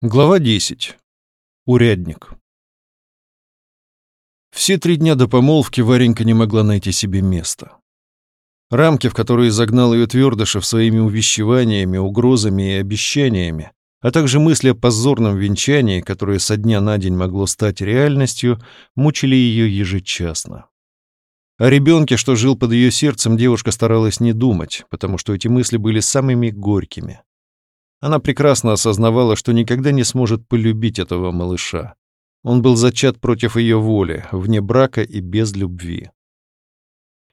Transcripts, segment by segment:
Глава 10. Урядник. Все три дня до помолвки Варенька не могла найти себе места. Рамки, в которые загнал ее Твердышев своими увещеваниями, угрозами и обещаниями, а также мысли о позорном венчании, которое со дня на день могло стать реальностью, мучили ее ежечасно. О ребенке, что жил под ее сердцем, девушка старалась не думать, потому что эти мысли были самыми горькими. Она прекрасно осознавала, что никогда не сможет полюбить этого малыша. Он был зачат против ее воли, вне брака и без любви.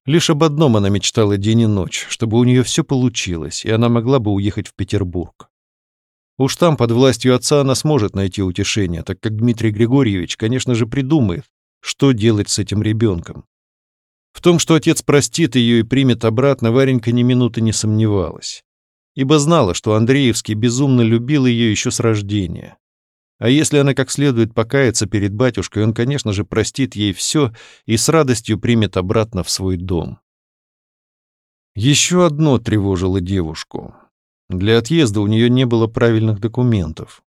Лишь об одном она мечтала день и ночь, чтобы у нее все получилось, и она могла бы уехать в Петербург. Уж там, под властью отца, она сможет найти утешение, так как Дмитрий Григорьевич, конечно же, придумает, что делать с этим ребенком. В том, что отец простит ее и примет обратно, Варенька ни минуты не сомневалась ибо знала, что Андреевский безумно любил ее еще с рождения. А если она как следует покается перед батюшкой, он, конечно же, простит ей все и с радостью примет обратно в свой дом. Еще одно тревожило девушку. Для отъезда у нее не было правильных документов.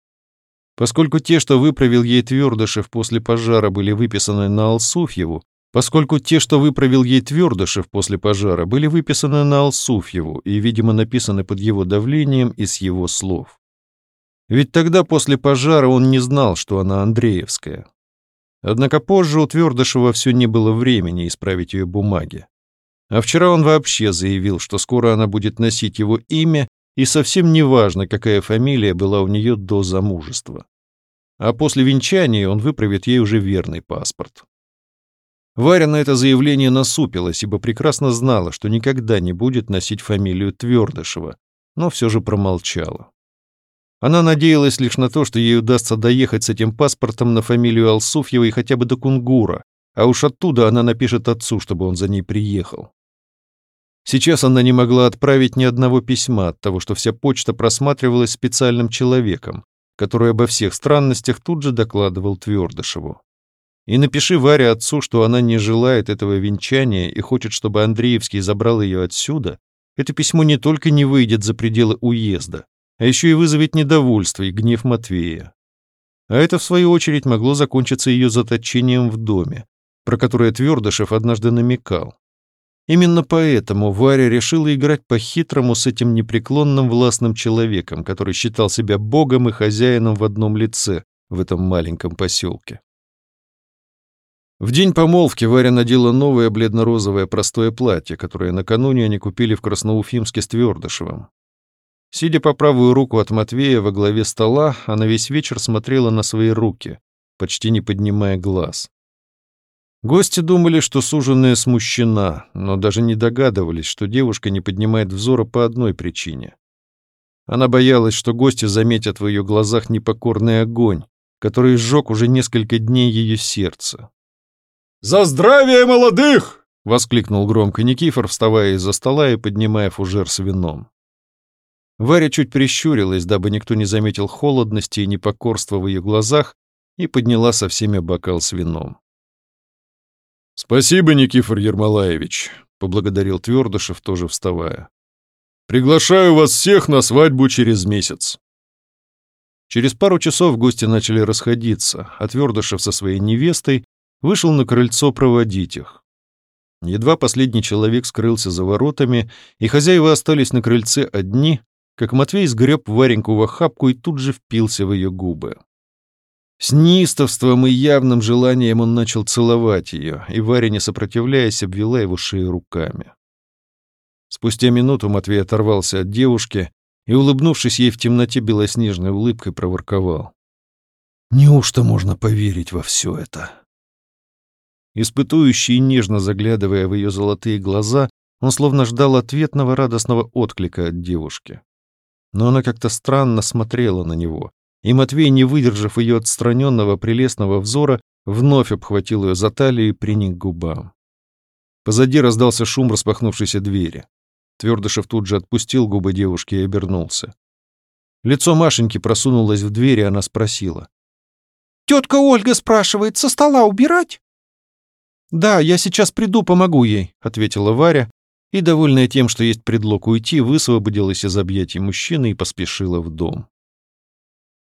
Поскольку те, что выправил ей Твердышев после пожара, были выписаны на Алсуфьеву, поскольку те, что выправил ей Твердышев после пожара, были выписаны на Алсуфьеву и, видимо, написаны под его давлением и с его слов. Ведь тогда, после пожара, он не знал, что она Андреевская. Однако позже у Твердышева все не было времени исправить ее бумаги. А вчера он вообще заявил, что скоро она будет носить его имя, и совсем не важно, какая фамилия была у нее до замужества. А после венчания он выправит ей уже верный паспорт. Варя на это заявление насупилась, ибо прекрасно знала, что никогда не будет носить фамилию Твердышева, но все же промолчала. Она надеялась лишь на то, что ей удастся доехать с этим паспортом на фамилию Алсуфьевой хотя бы до Кунгура, а уж оттуда она напишет отцу, чтобы он за ней приехал. Сейчас она не могла отправить ни одного письма от того, что вся почта просматривалась специальным человеком, который обо всех странностях тут же докладывал Твердышеву. И напиши Варе отцу, что она не желает этого венчания и хочет, чтобы Андреевский забрал ее отсюда, это письмо не только не выйдет за пределы уезда, а еще и вызовет недовольство и гнев Матвея. А это, в свою очередь, могло закончиться ее заточением в доме, про которое Твердышев однажды намекал. Именно поэтому Варя решила играть по-хитрому с этим непреклонным властным человеком, который считал себя богом и хозяином в одном лице в этом маленьком поселке. В день помолвки Варя надела новое бледно-розовое простое платье, которое накануне они купили в Красноуфимске с Твердышевым. Сидя по правую руку от Матвея во главе стола, она весь вечер смотрела на свои руки, почти не поднимая глаз. Гости думали, что суженая смущена, но даже не догадывались, что девушка не поднимает взора по одной причине. Она боялась, что гости заметят в ее глазах непокорный огонь, который сжег уже несколько дней ее сердце. «За здравие молодых!» — воскликнул громко Никифор, вставая из-за стола и поднимая фужер с вином. Варя чуть прищурилась, дабы никто не заметил холодности и непокорства в ее глазах, и подняла со всеми бокал с вином. «Спасибо, Никифор Ермолаевич», — поблагодарил Твердышев, тоже вставая. «Приглашаю вас всех на свадьбу через месяц». Через пару часов гости начали расходиться, а Твердышев со своей невестой вышел на крыльцо проводить их. Едва последний человек скрылся за воротами, и хозяева остались на крыльце одни, как Матвей сгреб Вареньку в охапку и тут же впился в ее губы. С неистовством и явным желанием он начал целовать ее, и Варя, не сопротивляясь, обвела его шею руками. Спустя минуту Матвей оторвался от девушки и, улыбнувшись ей в темноте белоснежной улыбкой, проворковал. «Неужто можно поверить во все это?» Испытующий нежно заглядывая в ее золотые глаза, он словно ждал ответного радостного отклика от девушки. Но она как-то странно смотрела на него, и Матвей, не выдержав ее отстраненного прелестного взора, вновь обхватил ее за талию и приник к губам. Позади раздался шум распахнувшейся двери. Твердышев тут же отпустил губы девушки и обернулся. Лицо Машеньки просунулось в дверь, и она спросила. «Тетка Ольга спрашивает, со стола убирать?» «Да, я сейчас приду, помогу ей», — ответила Варя, и, довольная тем, что есть предлог уйти, высвободилась из объятий мужчины и поспешила в дом.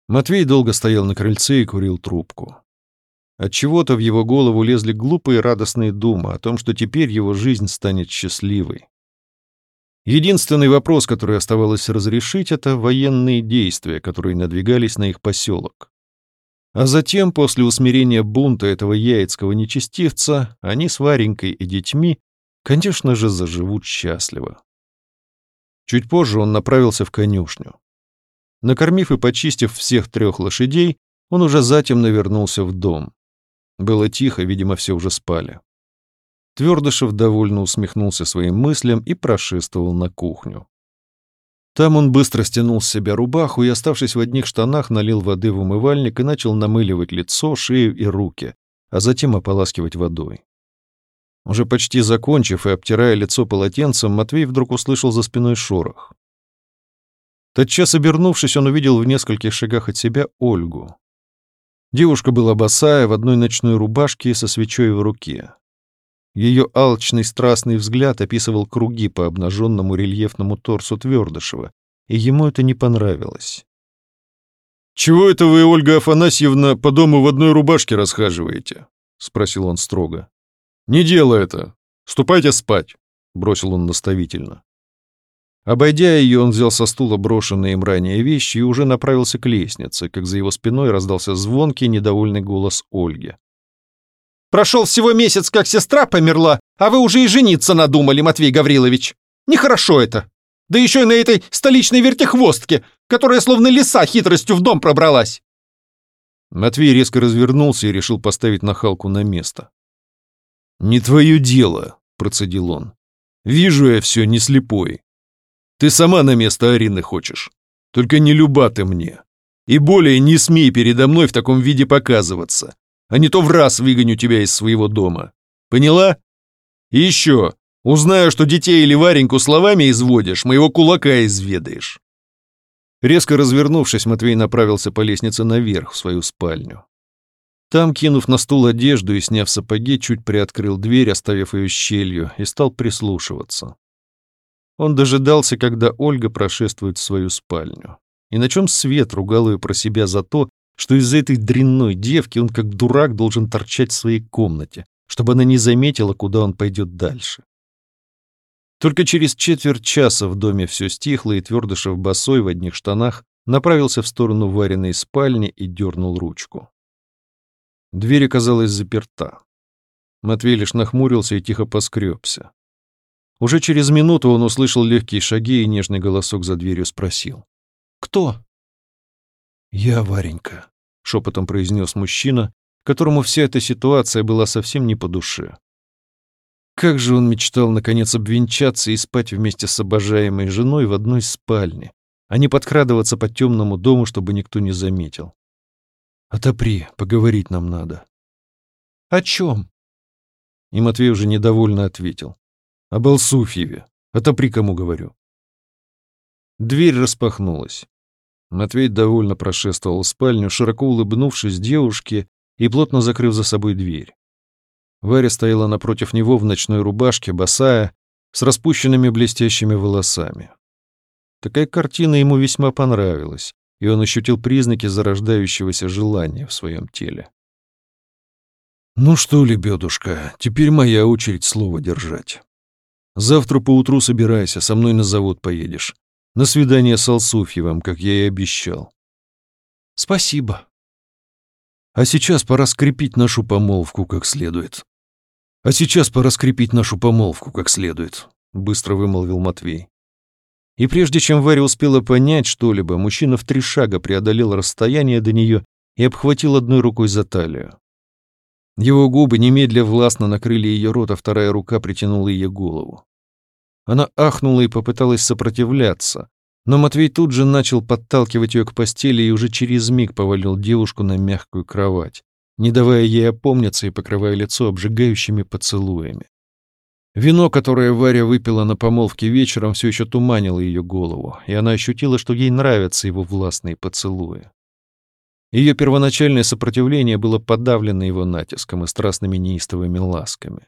Матвей долго стоял на крыльце и курил трубку. От чего-то в его голову лезли глупые радостные думы о том, что теперь его жизнь станет счастливой. Единственный вопрос, который оставалось разрешить, это военные действия, которые надвигались на их поселок. А затем, после усмирения бунта этого яицкого нечестивца, они с Варенькой и детьми, конечно же, заживут счастливо. Чуть позже он направился в конюшню. Накормив и почистив всех трех лошадей, он уже затем навернулся в дом. Было тихо, видимо, все уже спали. Твердышев довольно усмехнулся своим мыслям и прошествовал на кухню. Там он быстро стянул с себя рубаху и, оставшись в одних штанах, налил воды в умывальник и начал намыливать лицо, шею и руки, а затем ополаскивать водой. Уже почти закончив и обтирая лицо полотенцем, Матвей вдруг услышал за спиной шорох. Тотчас обернувшись, он увидел в нескольких шагах от себя Ольгу. Девушка была босая, в одной ночной рубашке и со свечой в руке. Ее алчный страстный взгляд описывал круги по обнаженному рельефному торсу Твердышева, и ему это не понравилось. «Чего это вы, Ольга Афанасьевна, по дому в одной рубашке расхаживаете?» — спросил он строго. «Не дело это. Ступайте спать», — бросил он наставительно. Обойдя ее, он взял со стула брошенные им ранее вещи и уже направился к лестнице, как за его спиной раздался звонкий, недовольный голос Ольги. «Прошел всего месяц, как сестра померла, а вы уже и жениться надумали, Матвей Гаврилович. Нехорошо это. Да еще и на этой столичной вертихвостке, которая словно лиса хитростью в дом пробралась». Матвей резко развернулся и решил поставить нахалку на место. «Не твое дело», — процедил он. «Вижу я все не слепой. Ты сама на место Арины хочешь. Только не люба ты мне. И более не смей передо мной в таком виде показываться, а не то в раз выгоню тебя из своего дома. Поняла? И еще, узнаю, что детей или Вареньку словами изводишь, моего кулака изведаешь». Резко развернувшись, Матвей направился по лестнице наверх в свою спальню. Там, кинув на стул одежду и сняв сапоги, чуть приоткрыл дверь, оставив ее щелью, и стал прислушиваться. Он дожидался, когда Ольга прошествует в свою спальню. И на чем свет ругал ее про себя за то, что из-за этой дрянной девки он как дурак должен торчать в своей комнате, чтобы она не заметила, куда он пойдет дальше. Только через четверть часа в доме все стихло, и Твердышев босой в одних штанах направился в сторону Вариной спальни и дернул ручку. Дверь оказалась заперта. Матвей лишь нахмурился и тихо поскребся. Уже через минуту он услышал легкие шаги, и нежный голосок за дверью спросил. «Кто?» «Я, Варенька», — шепотом произнес мужчина, которому вся эта ситуация была совсем не по душе. Как же он мечтал, наконец, обвенчаться и спать вместе с обожаемой женой в одной спальне, а не подкрадываться по темному дому, чтобы никто не заметил. «Отопри, поговорить нам надо». «О чем?» И Матвей уже недовольно ответил. Об Алсуфьеве. Отопри, кому говорю. Дверь распахнулась. Матвей довольно прошествовал в спальню, широко улыбнувшись девушке и плотно закрыв за собой дверь. Варя стояла напротив него в ночной рубашке, босая, с распущенными блестящими волосами. Такая картина ему весьма понравилась, и он ощутил признаки зарождающегося желания в своем теле. «Ну что, лебедушка, теперь моя очередь слово держать». Завтра поутру собирайся, со мной на завод поедешь. На свидание с Алсуфьевым, как я и обещал. Спасибо. А сейчас пора скрепить нашу помолвку как следует. А сейчас пора скрепить нашу помолвку как следует, быстро вымолвил Матвей. И прежде чем Варя успела понять что-либо, мужчина в три шага преодолел расстояние до нее и обхватил одной рукой за талию. Его губы немедля властно накрыли ее рот, а вторая рука притянула ее голову. Она ахнула и попыталась сопротивляться, но Матвей тут же начал подталкивать ее к постели и уже через миг повалил девушку на мягкую кровать, не давая ей опомниться и покрывая лицо обжигающими поцелуями. Вино, которое Варя выпила на помолвке вечером, все еще туманило ее голову, и она ощутила, что ей нравятся его властные поцелуи. Ее первоначальное сопротивление было подавлено его натиском и страстными неистовыми ласками.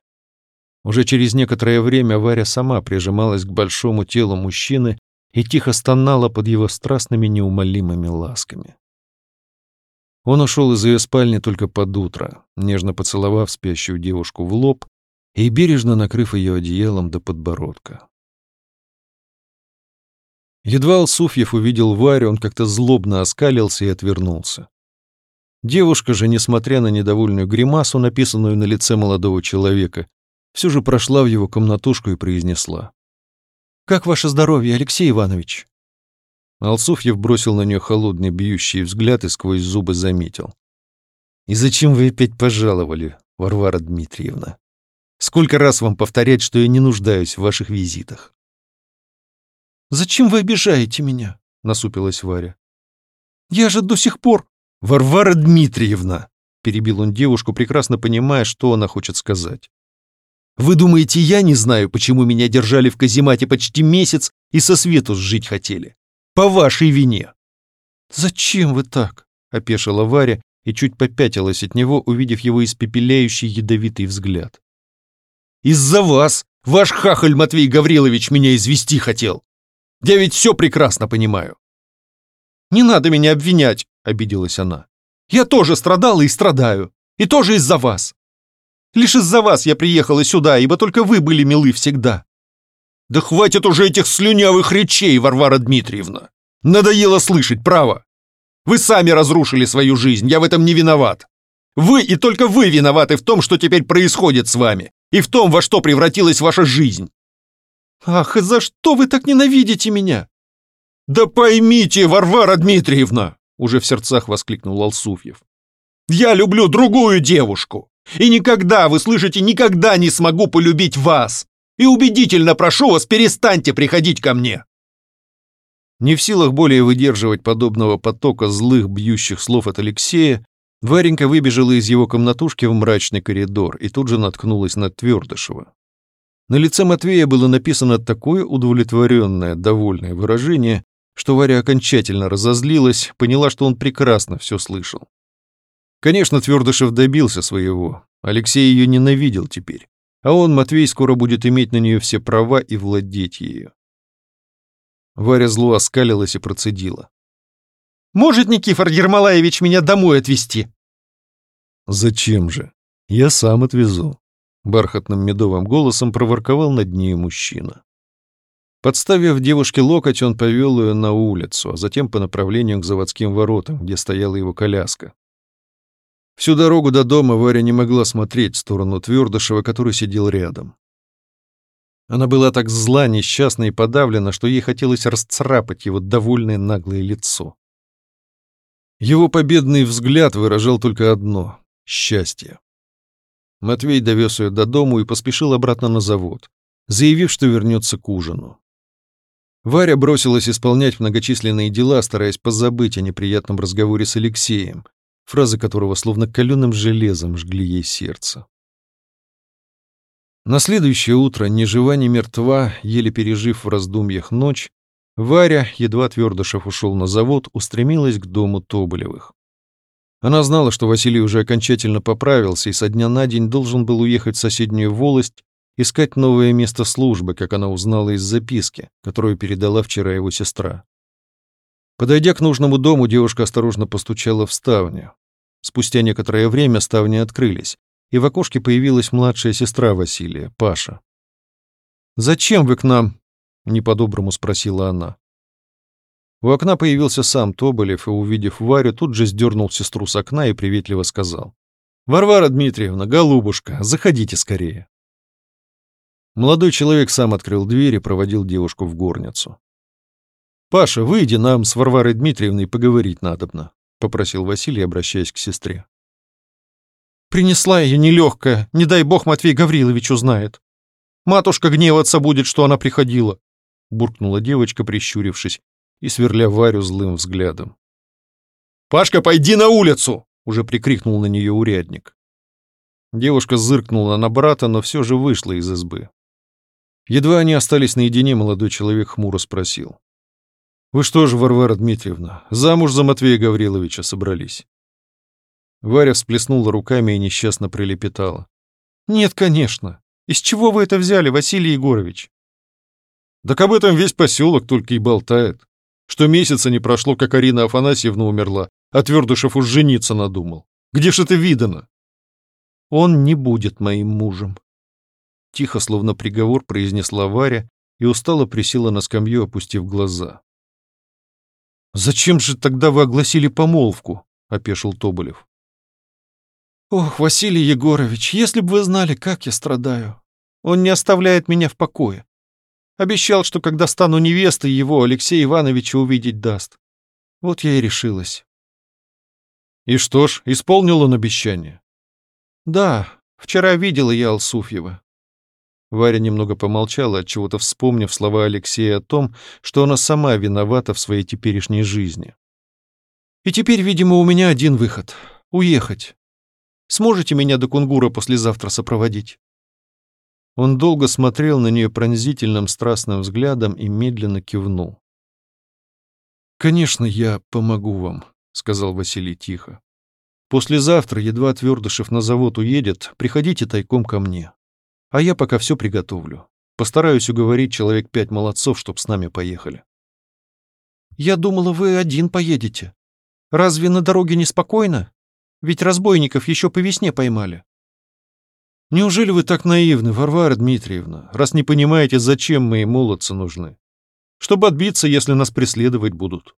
Уже через некоторое время Варя сама прижималась к большому телу мужчины и тихо стонала под его страстными неумолимыми ласками. Он ушел из ее спальни только под утро, нежно поцеловав спящую девушку в лоб и бережно накрыв ее одеялом до подбородка. Едва Алсуфьев увидел Варю, он как-то злобно оскалился и отвернулся. Девушка же, несмотря на недовольную гримасу, написанную на лице молодого человека, все же прошла в его комнатушку и произнесла. «Как ваше здоровье, Алексей Иванович?» Алсуфьев бросил на нее холодный бьющий взгляд и сквозь зубы заметил. «И зачем вы опять пожаловали, Варвара Дмитриевна? Сколько раз вам повторять, что я не нуждаюсь в ваших визитах?» «Зачем вы обижаете меня?» — насупилась Варя. «Я же до сих пор...» «Варвара Дмитриевна!» — перебил он девушку, прекрасно понимая, что она хочет сказать. «Вы думаете, я не знаю, почему меня держали в каземате почти месяц и со свету сжить хотели? По вашей вине!» «Зачем вы так?» — опешила Варя и чуть попятилась от него, увидев его испепеляющий ядовитый взгляд. «Из-за вас ваш хахаль Матвей Гаврилович меня извести хотел. Я ведь все прекрасно понимаю». «Не надо меня обвинять», — обиделась она. «Я тоже страдала и страдаю. И тоже из-за вас. Лишь из-за вас я приехала сюда, ибо только вы были милы всегда. Да хватит уже этих слюнявых речей, Варвара Дмитриевна. Надоело слышать, право. Вы сами разрушили свою жизнь, я в этом не виноват. Вы и только вы виноваты в том, что теперь происходит с вами, и в том, во что превратилась ваша жизнь. Ах, за что вы так ненавидите меня? Да поймите, Варвара Дмитриевна, уже в сердцах воскликнул Алсуфьев. Я люблю другую девушку, и никогда, вы слышите, никогда не смогу полюбить вас и убедительно прошу вас, перестаньте приходить ко мне!» Не в силах более выдерживать подобного потока злых бьющих слов от Алексея, Варенька выбежала из его комнатушки в мрачный коридор и тут же наткнулась на Твердышева. На лице Матвея было написано такое удовлетворенное, довольное выражение, что Варя окончательно разозлилась, поняла, что он прекрасно все слышал. Конечно, Твердышев добился своего. Алексей ее ненавидел теперь а он, Матвей, скоро будет иметь на нее все права и владеть ею. Варя зло оскалилась и процедила. «Может, Никифор Ермолаевич меня домой отвезти?» «Зачем же? Я сам отвезу», — бархатным медовым голосом проворковал над ней мужчина. Подставив девушке локоть, он повел ее на улицу, а затем по направлению к заводским воротам, где стояла его коляска. Всю дорогу до дома Варя не могла смотреть в сторону Твердышева, который сидел рядом. Она была так зла, несчастна и подавлена, что ей хотелось расцарапать его довольное наглое лицо. Его победный взгляд выражал только одно — счастье. Матвей довез ее до дому и поспешил обратно на завод, заявив, что вернется к ужину. Варя бросилась исполнять многочисленные дела, стараясь позабыть о неприятном разговоре с Алексеем, фразы которого словно каленым железом жгли ей сердце. На следующее утро, ни жива, ни мертва, еле пережив в раздумьях ночь, Варя, едва Твердышев ушел на завод, устремилась к дому Тоболевых. Она знала, что Василий уже окончательно поправился и со дня на день должен был уехать в соседнюю волость, искать новое место службы, как она узнала из записки, которую передала вчера его сестра. Подойдя к нужному дому, девушка осторожно постучала в ставню. Спустя некоторое время ставни открылись, и в окошке появилась младшая сестра Василия, Паша. «Зачем вы к нам?» — не спросила она. У окна появился сам Тоболев и, увидев Варю, тут же сдернул сестру с окна и приветливо сказал. «Варвара Дмитриевна, голубушка, заходите скорее». Молодой человек сам открыл дверь и проводил девушку в горницу. «Паша, выйди, нам с Варварой Дмитриевной поговорить надобно», — попросил Василий, обращаясь к сестре. «Принесла ее нелегкая, не дай бог Матвей Гаврилович узнает. Матушка гневаться будет, что она приходила», — буркнула девочка, прищурившись и сверля Варю злым взглядом. «Пашка, пойди на улицу!» — уже прикрикнул на нее урядник. Девушка зыркнула на брата, но все же вышла из избы. Едва они остались наедине, молодой человек хмуро спросил. Вы что же, Варвара Дмитриевна, замуж за Матвея Гавриловича собрались? Варя всплеснула руками и несчастно прилепетала. Нет, конечно. Из чего вы это взяли, Василий Егорович? Так об этом весь поселок только и болтает. Что месяца не прошло, как Арина Афанасьевна умерла, а Твердышев уж жениться надумал. Где ж это видано? Он не будет моим мужем. Тихо, словно приговор, произнесла Варя и устало присела на скамью, опустив глаза. «Зачем же тогда вы огласили помолвку?» — опешил Тоболев. «Ох, Василий Егорович, если бы вы знали, как я страдаю. Он не оставляет меня в покое. Обещал, что когда стану невестой, его Алексей Ивановича увидеть даст. Вот я и решилась. И что ж, исполнил он обещание? Да, вчера видела я Алсуфьева. Варя немного помолчала, от чего то вспомнив слова Алексея о том, что она сама виновата в своей теперешней жизни. И теперь, видимо, у меня один выход — уехать. Сможете меня до Кунгура послезавтра сопроводить? Он долго смотрел на нее пронзительным страстным взглядом и медленно кивнул. «Конечно, я помогу вам», — сказал Василий тихо. «Послезавтра, едва Твердышев на завод уедет, приходите тайком ко мне. А я пока все приготовлю. Постараюсь уговорить человек пять молодцов, чтоб с нами поехали». «Я думала, вы один поедете. Разве на дороге неспокойно? Ведь разбойников еще по весне поймали». Неужели вы так наивны, Варвара Дмитриевна, раз не понимаете, зачем мы и молодцы нужны? Чтобы отбиться, если нас преследовать будут.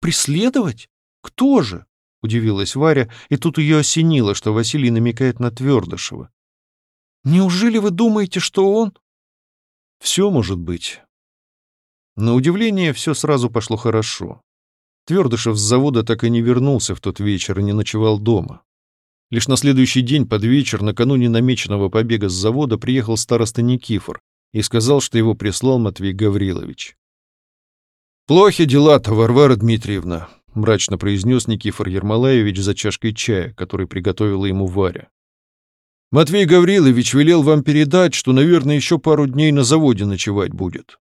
Преследовать? Кто же? Удивилась Варя, и тут ее осенило, что Василий намекает на Твердышева. Неужели вы думаете, что он? Все может быть. На удивление, все сразу пошло хорошо. Твердышев с завода так и не вернулся в тот вечер и не ночевал дома. Лишь на следующий день под вечер, накануне намеченного побега с завода, приехал староста Никифор и сказал, что его прислал Матвей Гаврилович. «Плохи дела-то, Варвара Дмитриевна», — мрачно произнес Никифор Ермолаевич за чашкой чая, который приготовила ему Варя. «Матвей Гаврилович велел вам передать, что, наверное, еще пару дней на заводе ночевать будет.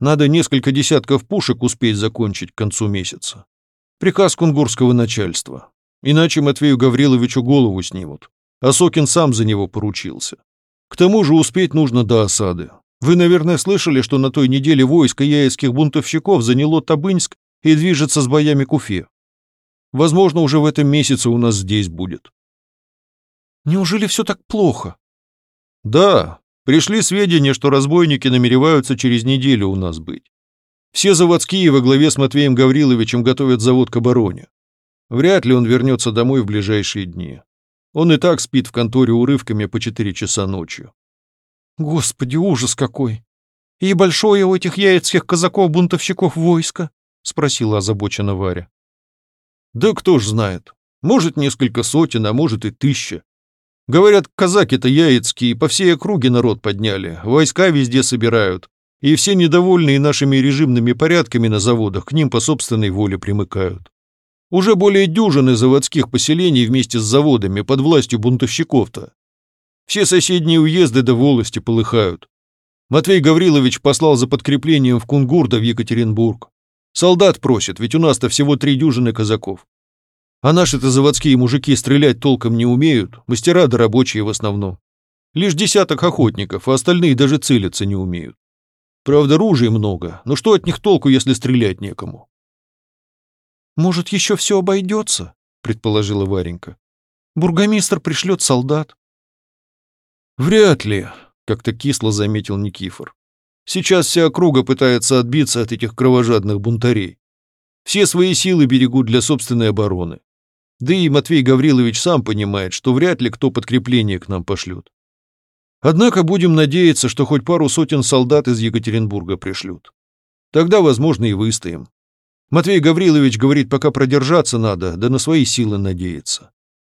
Надо несколько десятков пушек успеть закончить к концу месяца. Приказ кунгурского начальства. Иначе Матвею Гавриловичу голову снимут. А Сокин сам за него поручился. К тому же успеть нужно до осады. Вы, наверное, слышали, что на той неделе войско яицких бунтовщиков заняло Табынск и движется с боями к Уфе. Возможно, уже в этом месяце у нас здесь будет. Неужели все так плохо? Да, пришли сведения, что разбойники намереваются через неделю у нас быть. Все заводские во главе с Матвеем Гавриловичем готовят завод к обороне. Вряд ли он вернется домой в ближайшие дни. Он и так спит в конторе урывками по четыре часа ночью. Господи, ужас какой! И большое у этих яицких казаков-бунтовщиков войско? Спросила озабоченно Варя. Да кто ж знает. Может, несколько сотен, а может и тысяча. Говорят, казаки-то яицкие по всей округе народ подняли, войска везде собирают, и все недовольные нашими режимными порядками на заводах к ним по собственной воле примыкают. Уже более дюжины заводских поселений вместе с заводами под властью бунтовщиков-то. Все соседние уезды до волости полыхают. Матвей Гаврилович послал за подкреплением в Кунгур да в Екатеринбург. Солдат просит, ведь у нас-то всего три дюжины казаков. А наши-то заводские мужики стрелять толком не умеют, мастера да рабочие в основном. Лишь десяток охотников, а остальные даже целиться не умеют. Правда, ружей много, но что от них толку, если стрелять некому? «Может, еще все обойдется?» — предположила Варенька. «Бургомистр пришлет солдат». «Вряд ли», — как-то кисло заметил Никифор. «Сейчас вся округа пытается отбиться от этих кровожадных бунтарей. Все свои силы берегут для собственной обороны. Да и Матвей Гаврилович сам понимает, что вряд ли кто подкрепление к нам пошлет. Однако будем надеяться, что хоть пару сотен солдат из Екатеринбурга пришлют. Тогда, возможно, и выстоим. Матвей Гаврилович говорит, пока продержаться надо, да на свои силы надеяться.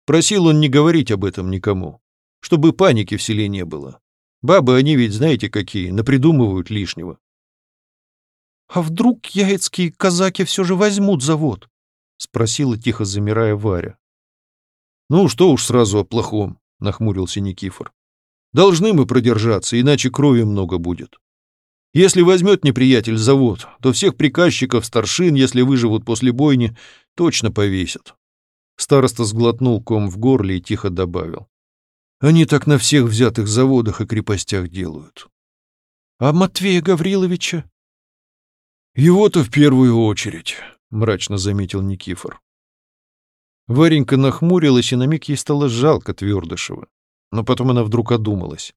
Просил он не говорить об этом никому, чтобы паники в селе не было. Бабы, они ведь знаете какие, напридумывают лишнего. — А вдруг яицкие казаки все же возьмут завод? — спросила, тихо замирая Варя. — Ну, что уж сразу о плохом, — нахмурился Никифор. — Должны мы продержаться, иначе крови много будет. Если возьмет неприятель завод, то всех приказчиков, старшин, если выживут после бойни, точно повесят. Староста сглотнул ком в горле и тихо добавил. Они так на всех взятых заводах и крепостях делают. А Матвея Гавриловича? Его-то в первую очередь, мрачно заметил Никифор. Варенька нахмурилась, и на миг ей стало жалко Твердышева. Но потом она вдруг одумалась.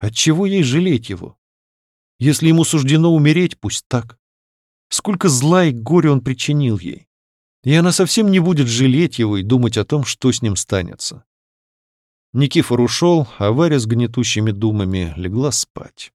Отчего ей жалеть его? Если ему суждено умереть, пусть так. Сколько зла и горя он причинил ей. И она совсем не будет жалеть его и думать о том, что с ним станется. Никифор ушел, а Варя с гнетущими думами легла спать.